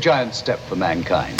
giant step for mankind.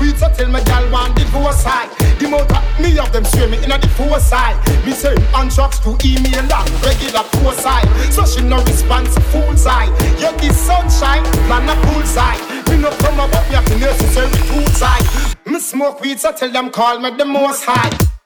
weed, so tell me gal want the four side. The motor, me of them swimming me in the four side. Me say on trucks to email that regular four side. So she no response, fool's side Yet the sunshine, man a poolside. Me no come about me have to necessary tools side. Me smoke weed, so tell them call me the most high.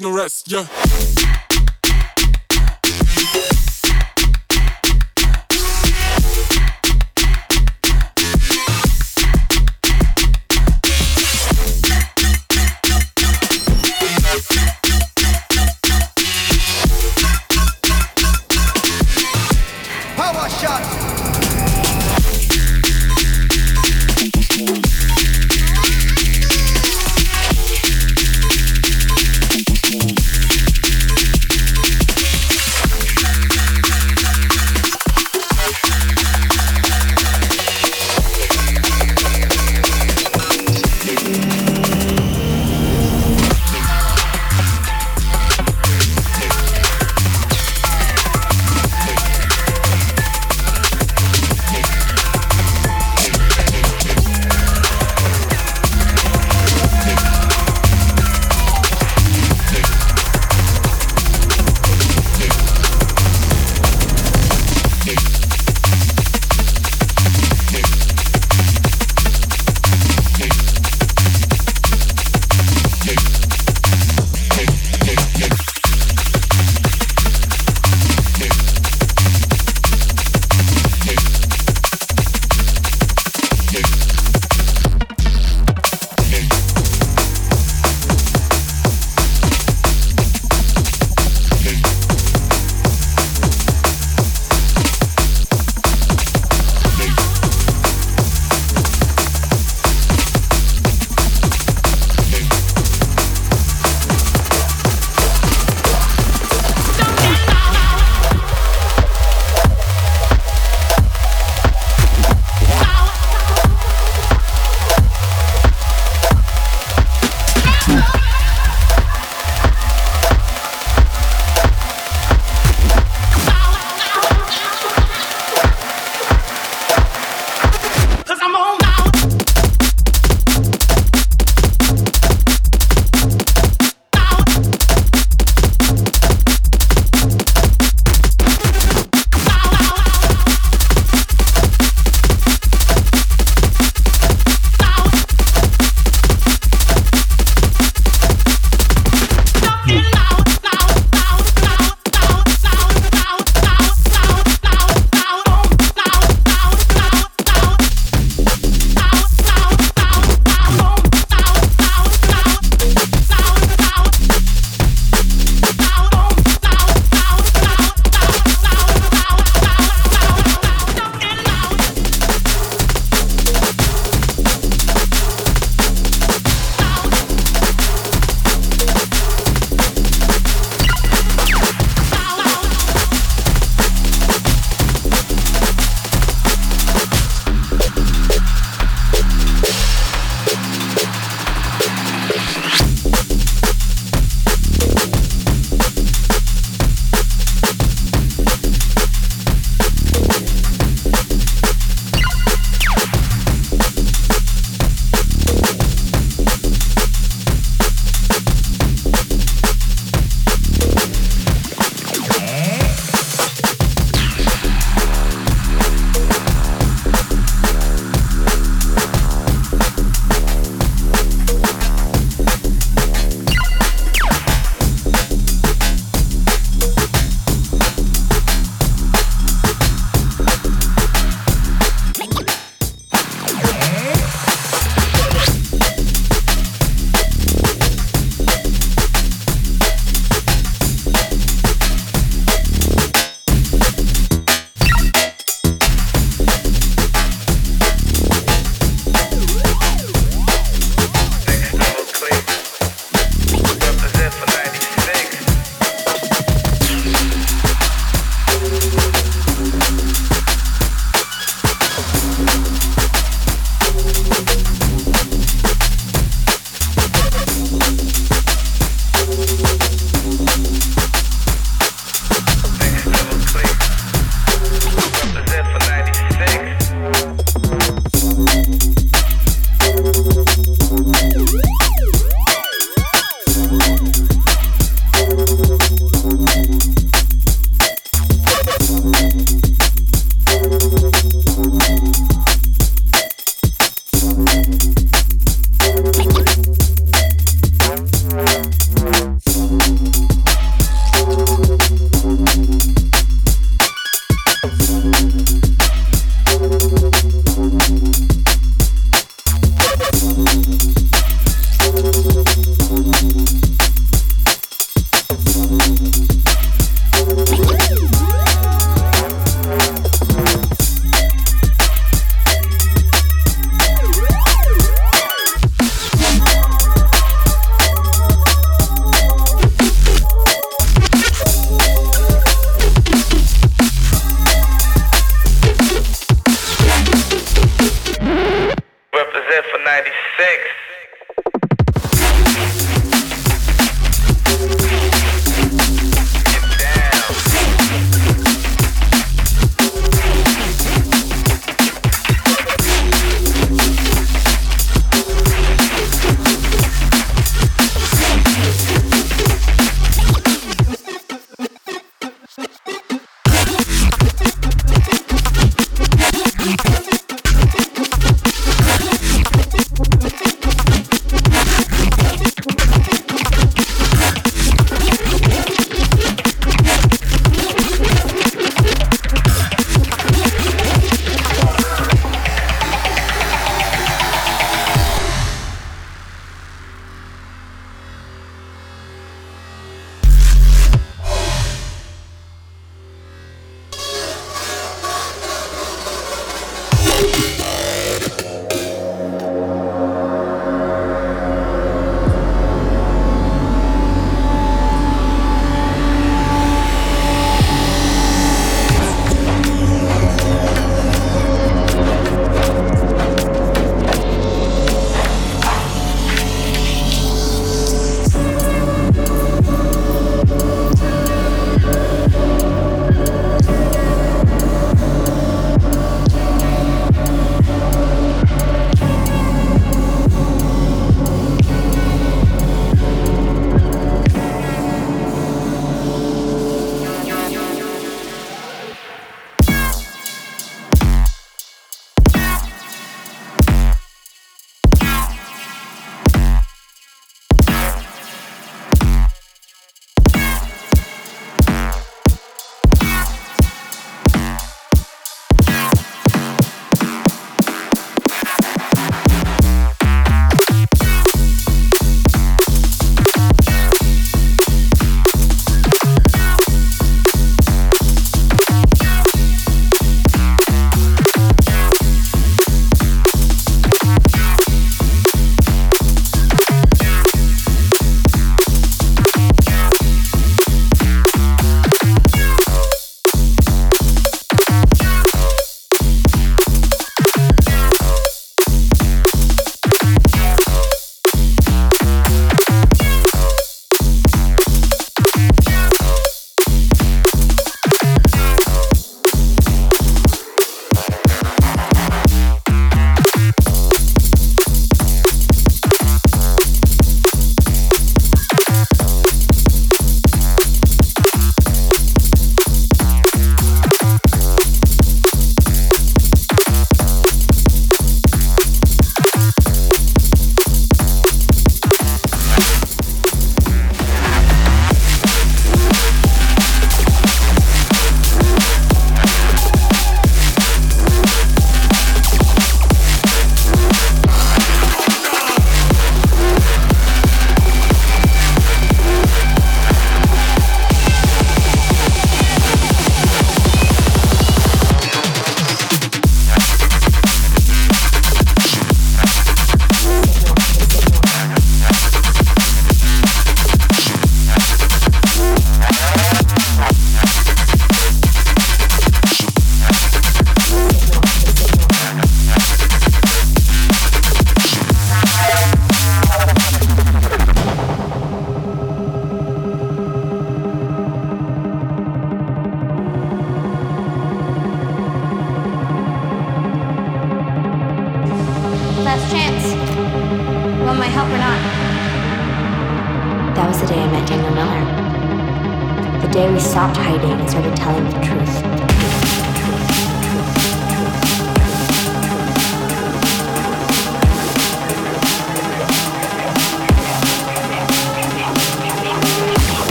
No rest, yeah.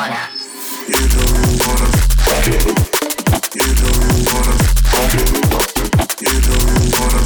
wanna. You don't wanna. You don't wanna.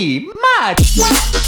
Matt.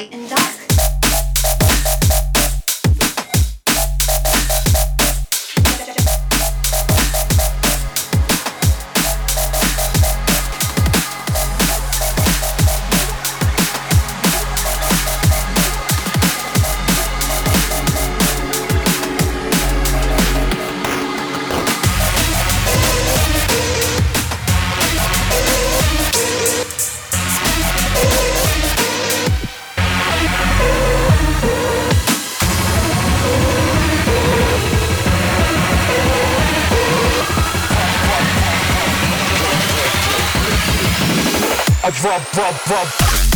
Light and dark. Drop,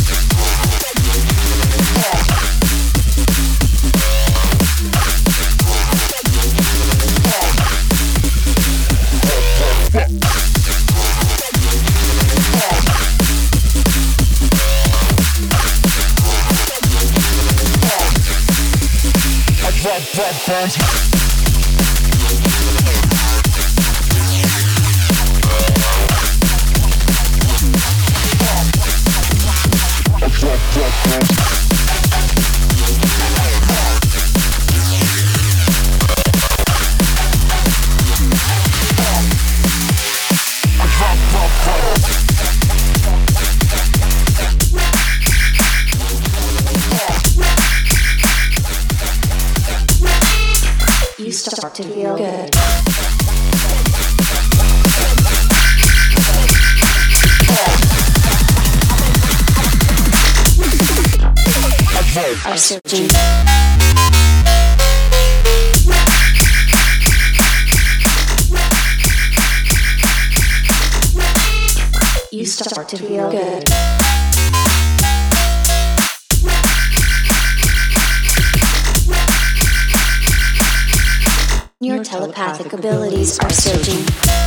telepathic abilities are surging.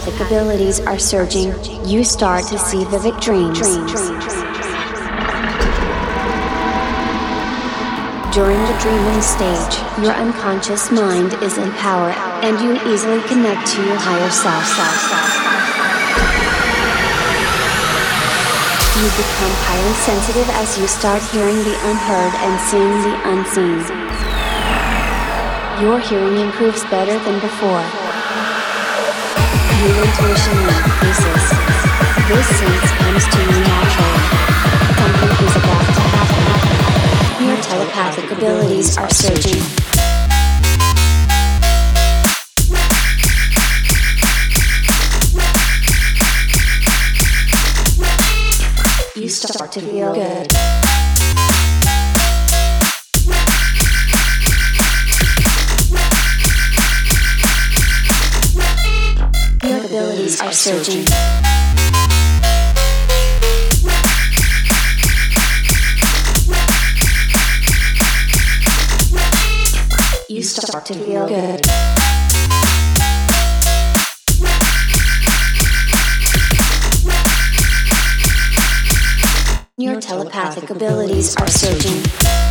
Telepathic abilities are surging, you start to see vivid dreams. During the dreaming stage, your unconscious mind is in power, and you easily connect to your higher self. You become highly sensitive as you start hearing the unheard and seeing the unseen. Your hearing improves better than before your intuition increases. This sense comes to you naturally. Something is about to happen. Your telepathic abilities are surging. You start to feel good. Abilities. You start to feel good. Your telepathic abilities are surging.